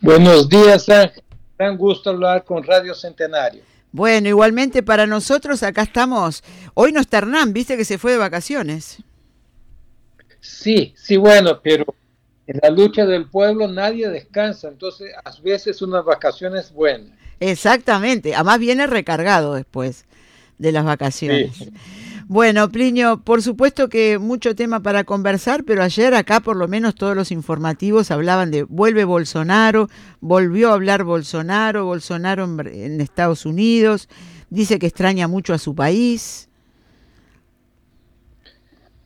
Buenos días, Ángel. Gran gusto hablar con Radio Centenario. Bueno, igualmente para nosotros acá estamos. Hoy no está Hernán, viste que se fue de vacaciones. Sí, sí, bueno, pero en la lucha del pueblo nadie descansa, entonces a veces unas vacaciones buenas. Exactamente, además viene recargado después de las vacaciones. Bueno, Plinio, por supuesto que mucho tema para conversar, pero ayer acá por lo menos todos los informativos hablaban de vuelve Bolsonaro, volvió a hablar Bolsonaro, Bolsonaro en, Estados Unidos, dice que extraña mucho a su país.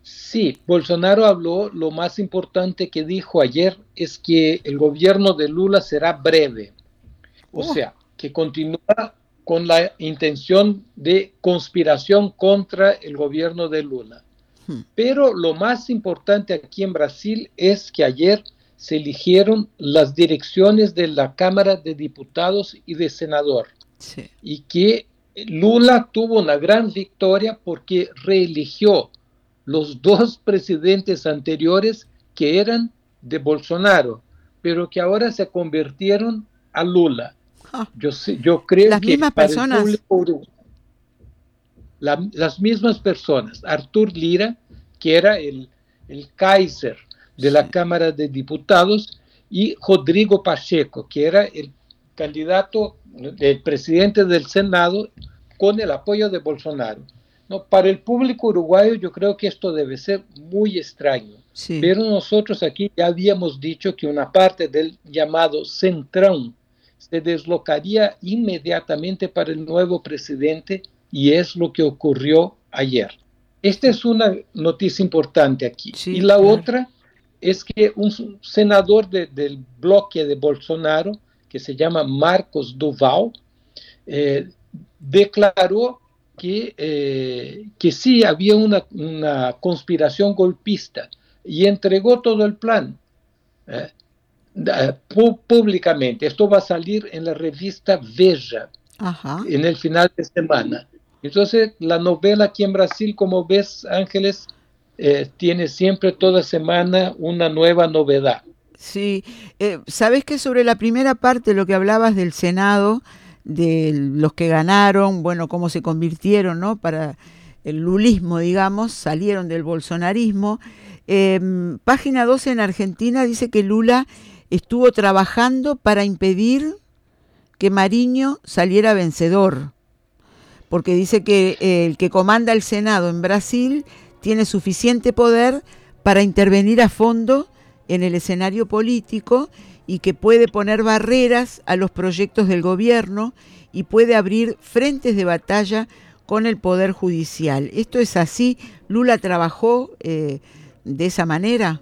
Sí, Bolsonaro habló, lo más importante que dijo ayer es que el gobierno de Lula será breve, o oh. sea, que continúa con la intención de conspiración contra el gobierno de Lula. Hmm. Pero lo más importante aquí en Brasil es que ayer se eligieron las direcciones de la Cámara de Diputados y de Senador. Y que Lula tuvo una gran victoria porque reeligió los dos presidentes anteriores que eran de Bolsonaro, pero que ahora se convirtieron a Lula. Yo, yo creo las mismas personas. las mismas personas. Artur Lira, que era el, el Kaiser de la Cámara de Diputados, y Rodrigo Pacheco, que era el candidato del presidente del Senado con el apoyo de Bolsonaro. No, para el público uruguayo yo creo que esto debe ser muy extraño, pero nosotros aquí ya habíamos dicho que una parte del llamado centrón se deslocaría inmediatamente para el nuevo presidente y es lo que ocurrió ayer. Esta es una noticia importante aquí. y la otra es que un senador del bloque de Bolsonaro, que se llama Marcos Duval, eh, declaró que, eh, que sí había una, una, conspiración golpista y entregó todo el plan. Eh, públicamente. Esto va a salir en la revista Veja en el final de semana. Entonces, la novela aquí en Brasil, como ves, Ángeles, eh, tiene siempre toda semana una nueva novedad. Sí, eh, sabes que sobre la primera parte, lo que hablabas del Senado, de los que ganaron, bueno, cómo se convirtieron, ¿no? Para el lulismo, digamos, salieron del bolsonarismo. Em, página 12 en Argentina dice que Lula estuvo trabajando para impedir que Mariño saliera vencedor, porque dice que eh, el que comanda el Senado en Brasil tiene suficiente poder para intervenir a fondo en el escenario político y que puede poner barreras a los proyectos del gobierno y puede abrir frentes de batalla con el Poder Judicial. ¿Esto es así? ¿Lula trabajó eh, de esa manera?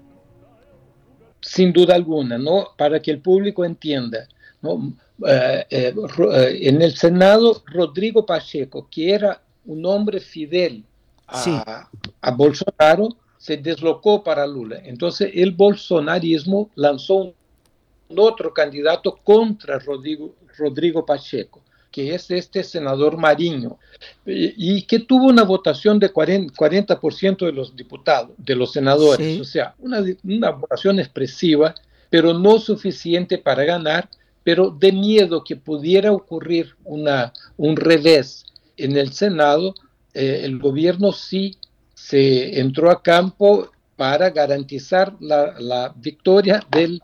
Sin duda alguna, ¿no? Para que el público entienda, ¿no? Eh, eh, eh, en el Senado, Rodrigo Pacheco, que era un hombre fidel a, Bolsonaro, se deslocó para Lula. Entonces, el bolsonarismo lanzó un, otro candidato contra Rodrigo, Rodrigo Pacheco que es este senador Mariño, y, que tuvo una votación de 40%, de los diputados, de los senadores, o sea, una, una votación expresiva, pero no suficiente para ganar, pero de miedo que pudiera ocurrir una, un revés en el Senado, eh, el gobierno sí se entró a campo para garantizar la, la victoria del,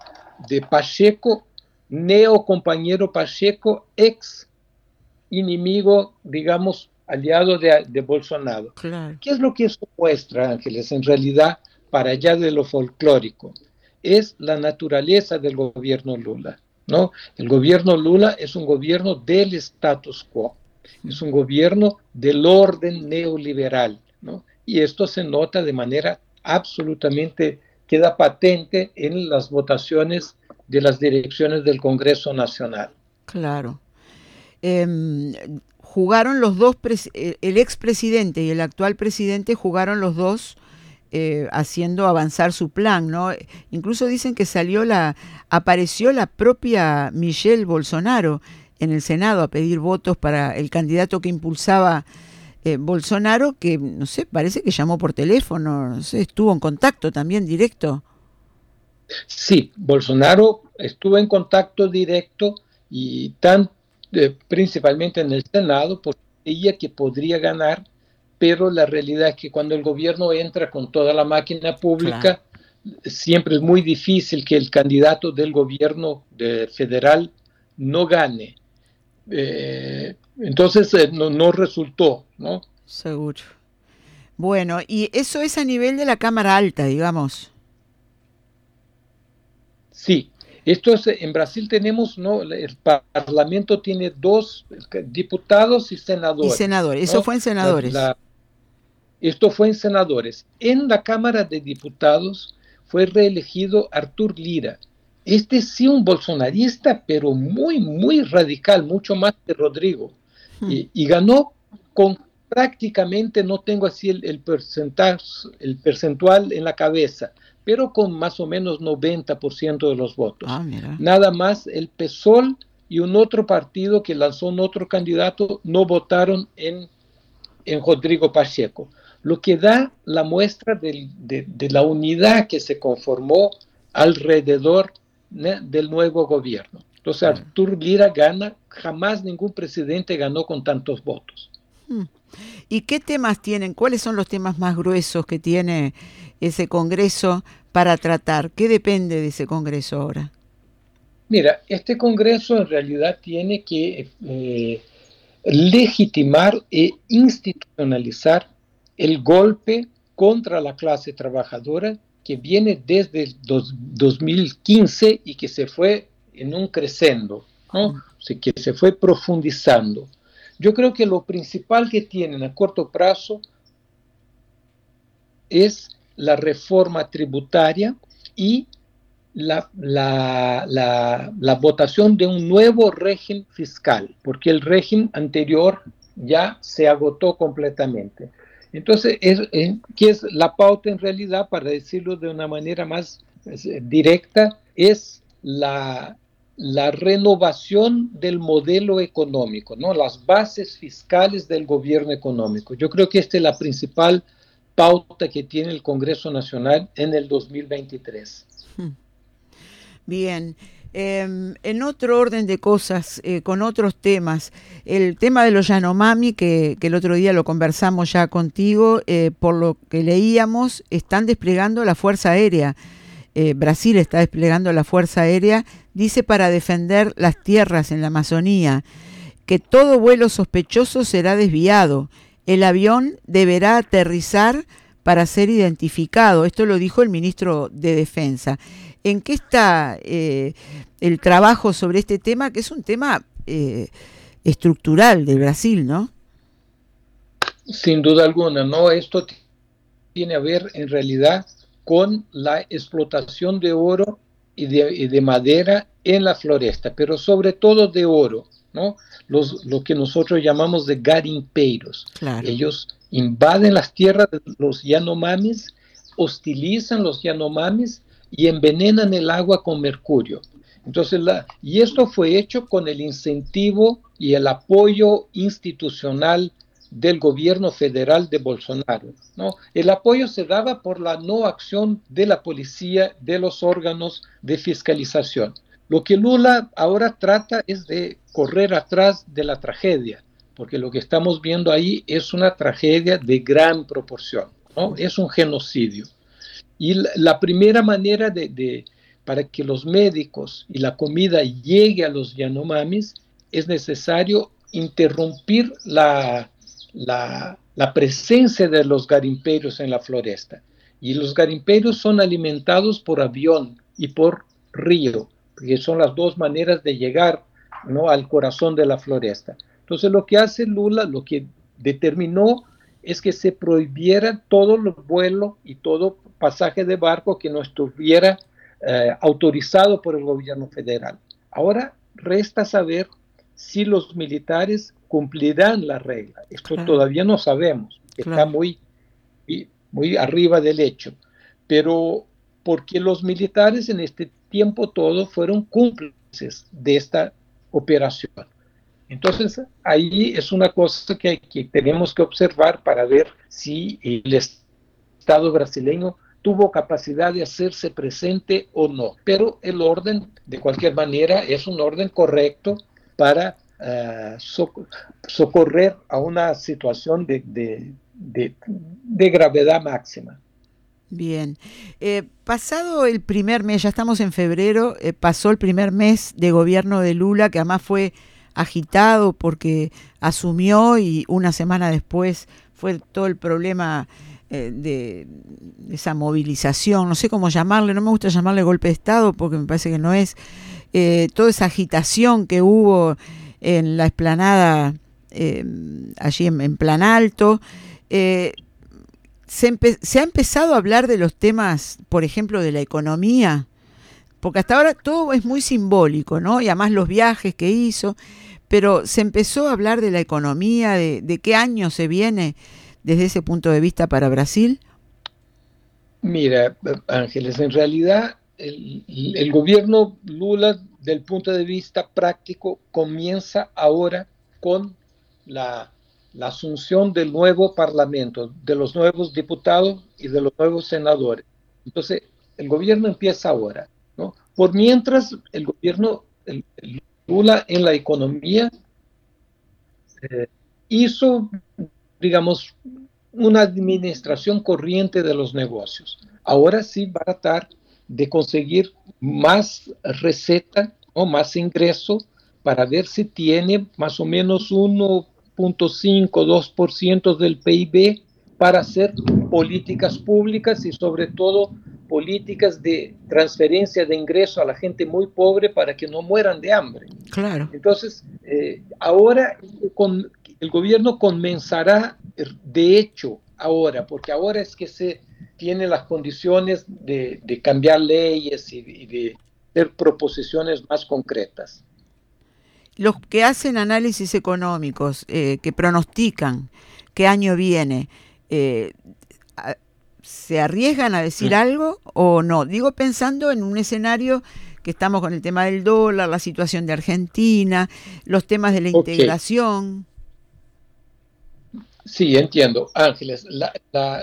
de Pacheco, neo compañero Pacheco, ex enemigo, digamos, aliado de, Bolsonaro. ¿Qué es lo que eso muestra, Ángeles, en realidad, para allá de lo folclórico? Es la naturaleza del gobierno Lula. ¿no? El gobierno Lula es un gobierno del status quo, es un gobierno del orden neoliberal. ¿no? Y esto se nota de manera absolutamente, queda patente en las votaciones de las direcciones del Congreso Nacional. Claro. Em, jugaron los dos, el expresidente y el actual presidente jugaron los dos eh, haciendo avanzar su plan, ¿no? Incluso dicen que salió la, apareció la propia Michelle Bolsonaro en el Senado a pedir votos para el candidato que impulsaba eh, Bolsonaro, que no sé, parece que llamó por teléfono, no sé, estuvo en contacto también directo. Sí, Bolsonaro estuvo en contacto directo y tan eh, principalmente en el Senado, porque ella que podría ganar, pero la realidad es que cuando el gobierno entra con toda la máquina pública, siempre es muy difícil que el candidato del gobierno federal no gane. Eh, entonces eh, no, no, resultó, ¿no? Seguro. Bueno, y eso es a nivel de la Cámara Alta, digamos. Sí, esto es, en Brasil tenemos, ¿no? El Parlamento tiene dos diputados y senadores. Y senadores, eso fue en senadores. esto fue en senadores. En la Cámara de Diputados fue reelegido Artur Lira. Este sí un bolsonarista, pero muy, muy radical, mucho más que Rodrigo. Hmm. Y, ganó con prácticamente, no tengo así el, el, el percentual en la cabeza, pero con más o menos 90% de los votos. Ah, Nada más el PSOL y un otro partido que lanzó un otro candidato no votaron en, en Rodrigo Pacheco, lo que da la muestra de, la unidad que se conformó alrededor del nuevo gobierno. Entonces Artur Lira gana, jamás ningún presidente ganó con tantos votos. Hmm. ¿Y qué temas tienen? ¿Cuáles son los temas más gruesos que tiene ese Congreso para tratar? ¿Qué depende de ese Congreso ahora? Mira, este Congreso en realidad tiene que eh, legitimar e institucionalizar el golpe contra la clase trabajadora que viene desde el 2015 y que se fue en un crescendo, ¿no? que se fue profundizando. Yo creo que lo principal que tienen a corto plazo es la reforma tributaria y la, la, votación de un nuevo régimen fiscal, porque el régimen anterior ya se agotó completamente. Entonces, ¿qué es la pauta en realidad, para decirlo de una manera más directa? Es la, la renovación del modelo económico, ¿no? las bases fiscales del gobierno económico. Yo creo que esta es la principal pauta que tiene el Congreso Nacional en el 2023. Hmm. Bien. Em, en otro orden de cosas, eh, con otros temas, el tema de los Yanomami, que, el otro día lo conversamos ya contigo, eh, por lo que leíamos, están desplegando la Fuerza Aérea. Eh, Brasil está desplegando la Fuerza Aérea, dice para defender las tierras en la Amazonía, que todo vuelo sospechoso será desviado el avión deberá aterrizar para ser identificado. Esto lo dijo el ministro de Defensa. ¿En qué está eh, el trabajo sobre este tema, que es un tema eh, estructural de Brasil, no? Sin duda alguna, no. Esto tiene a ver en realidad con la explotación de oro y de, y de madera en la floresta, pero sobre todo de oro. ¿no? Los, lo que nosotros llamamos de garimpeiros. Ellos invaden las tierras de los Yanomamis, hostilizan los Yanomamis y envenenan el agua con mercurio. Entonces, la, y esto fue hecho con el incentivo y el apoyo institucional del gobierno federal de Bolsonaro. ¿no? El apoyo se daba por la no acción de la policía, de los órganos de fiscalización. Lo que Lula ahora trata es de correr atrás de la tragedia, porque lo que estamos viendo ahí es una tragedia de gran proporción, ¿no? Es un genocidio. Y la, primera manera de, para que los médicos y la comida llegue a los Yanomamis es necesario interrumpir la, la, presencia de los garimperios en la floresta. Y los garimperios son alimentados por avión y por río que son las dos maneras de llegar ¿no? al corazón de la floresta. Entonces lo que hace Lula, lo que determinó es que se prohibiera todo vuelo y todo pasaje de barco que no estuviera eh, autorizado por el gobierno federal. Ahora resta saber si los militares cumplirán la regla. Esto todavía no sabemos, está muy, muy arriba del hecho. Pero porque los militares en este tiempo todo fueron cómplices de esta operación. Entonces, ahí es una cosa que, que tenemos que observar para ver si el Estado brasileño tuvo capacidad de hacerse presente o no. Pero el orden, de cualquier manera, es un orden correcto para uh, socorrer a una situación de, de, de, gravedad máxima. Bien, eh, pasado el primer mes, ya estamos en febrero, eh, pasó el primer mes de gobierno de Lula, que además fue agitado porque asumió y una semana después fue todo el problema eh, de, esa movilización, no sé cómo llamarle, no me gusta llamarle golpe de Estado porque me parece que no es, eh, toda esa agitación que hubo en la esplanada eh, allí en, Plan Alto. Se, se, ha empezado a hablar de los temas, por ejemplo, de la economía, porque hasta ahora todo es muy simbólico, ¿no? Y además los viajes que hizo, pero se empezó a hablar de la economía, de qué año se viene desde ese punto de vista para Brasil? Mira, Ángeles, en realidad el, gobierno Lula, del punto de vista práctico, comienza ahora con la, asunción del nuevo parlamento, de los nuevos diputados y de los nuevos senadores. Entonces, el gobierno empieza ahora. ¿no? Por mientras, el gobierno Lula en la economía eh, hizo digamos, una administración corriente de los negocios. Ahora sí va a tratar de conseguir más receta o más ingreso para ver si tiene más o menos 1.5, 2% del PIB para hacer políticas públicas y sobre todo políticas de transferencia de ingreso a la gente muy pobre para que no mueran de hambre. Claro. Entonces, eh, ahora con, el gobierno comenzará de hecho ahora, porque ahora es que se tiene las condiciones de, cambiar leyes y, de hacer proposiciones más concretas. Los que hacen análisis económicos, eh, que pronostican qué año viene, eh, ¿se arriesgan a decir algo o no? Digo pensando en un escenario que estamos con el tema del dólar, la situación de Argentina, los temas de la integración. Sí, entiendo. Ángeles, la,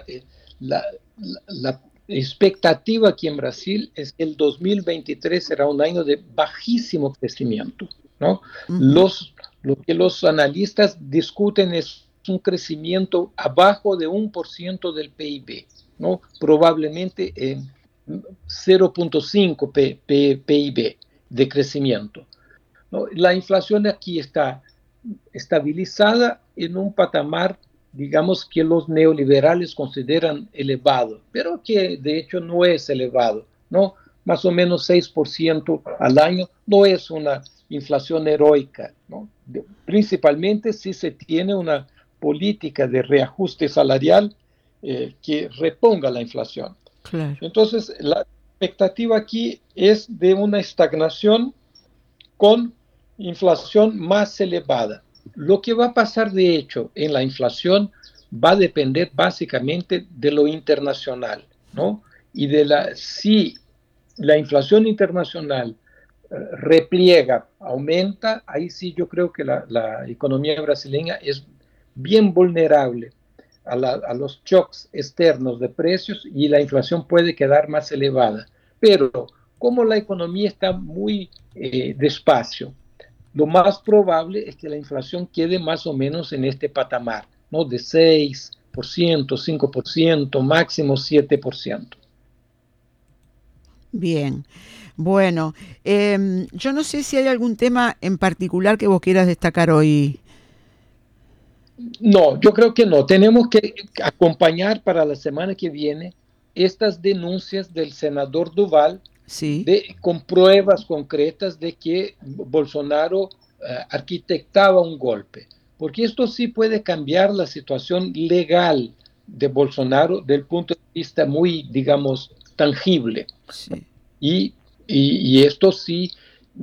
eh, la, la, expectativa aquí en Brasil es que el 2023 será un año de bajísimo crecimiento. ¿no? los, lo que los analistas discuten es un crecimiento abajo de un por ciento del PIB, ¿no? probablemente en 0.5 PIB de crecimiento. ¿no? La inflación aquí está estabilizada en un patamar digamos que los neoliberales consideran elevado, pero que de hecho no es elevado, ¿no? Más o menos 6% al año no es una inflación heroica, ¿no? Principalmente si se tiene una política de reajuste salarial eh, que reponga la inflación. Entonces, la expectativa aquí es de una estagnación con inflación más elevada. Lo que va a pasar de hecho en la inflación va a depender básicamente de lo internacional, ¿no? Y de la si la inflación internacional eh, repliega, aumenta, ahí sí yo creo que la, economía brasileña es bien vulnerable a, los shocks externos de precios y la inflación puede quedar más elevada. Pero como la economía está muy eh, despacio, lo más probable es que la inflación quede más o menos en este patamar, ¿no? De 6%, 5%, máximo 7%. Bien. Bueno, em, yo no sé si hay algún tema en particular que vos quieras destacar hoy. No, yo creo que no. Tenemos que acompañar para la semana que viene estas denuncias del senador Duval de, con pruebas concretas de que Bolsonaro eh, arquitectaba un golpe. Porque esto sí puede cambiar la situación legal de Bolsonaro del punto de vista muy, digamos, tangible. Y, y, esto sí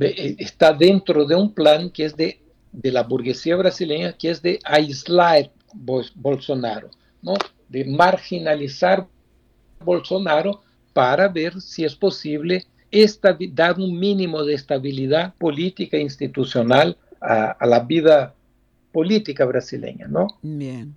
eh, está dentro de un plan que es de, de la burguesía brasileña, que es de aislar Bolsonaro, ¿no? de marginalizar Bolsonaro para ver si es posible dar un mínimo de estabilidad política e institucional a, a la vida política brasileña, ¿no? Bien.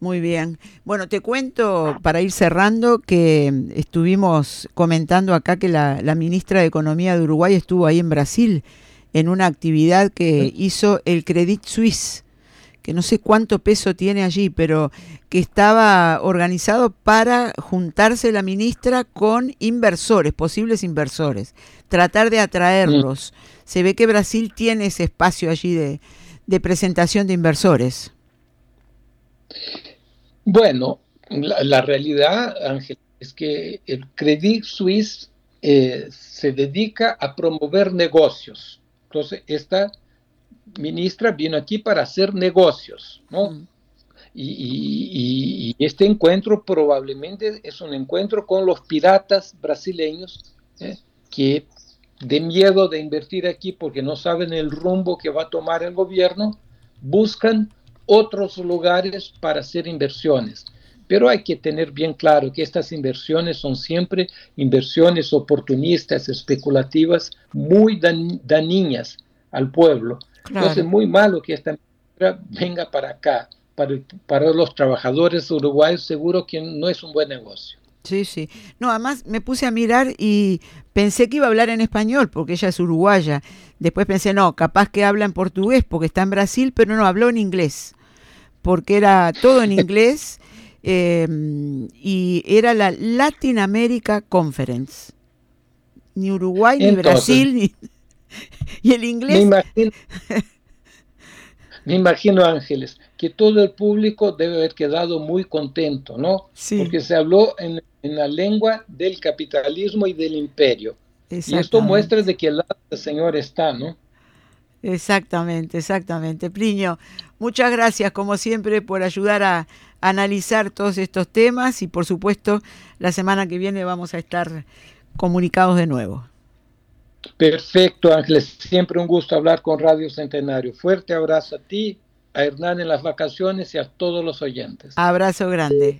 Muy bien. Bueno, te cuento para ir cerrando que estuvimos comentando acá que la, ministra de Economía de Uruguay estuvo ahí en Brasil en una actividad que hizo el Credit Suisse, que no sé cuánto peso tiene allí, pero que estaba organizado para juntarse la ministra con inversores, posibles inversores, tratar de atraerlos. Se ve que Brasil tiene ese espacio allí de, de presentación de inversores. Bueno, la, realidad, Ángel, es que el Credit Suisse eh, se dedica a promover negocios. Entonces, esta ministra vino aquí para hacer negocios, ¿no? Mm. Y, este encuentro probablemente es un encuentro con los piratas brasileños ¿eh? que de miedo de invertir aquí porque no saben el rumbo que va a tomar el gobierno, buscan otros lugares para hacer inversiones. Pero hay que tener bien claro que estas inversiones son siempre inversiones oportunistas, especulativas, muy dañinas al pueblo. Entonces es muy malo que esta venga para acá. Para, para los trabajadores uruguayos seguro que no es un buen negocio. Sí, sí. No, además me puse a mirar y pensé que iba a hablar en español porque ella es uruguaya. Después pensé, no, capaz que habla en portugués porque está en Brasil, pero no, habló en inglés porque era todo en inglés em, y era la Latin America Conference. Ni Uruguay, ni Brasil, ni... y el inglés... Me imagino, Ángeles, que todo el público debe haber quedado muy contento, ¿no? Porque se habló en, la lengua del capitalismo y del imperio. Y esto muestra de que el Señor está, ¿no? Exactamente, exactamente. Pliño, muchas gracias como siempre por ayudar a, analizar todos estos temas y por supuesto la semana que viene vamos a estar comunicados de nuevo. Perfecto, Ángeles. Siempre un gusto hablar con Radio Centenario. Fuerte abrazo a ti, a Hernán en las vacaciones y a todos los oyentes. Abrazo grande.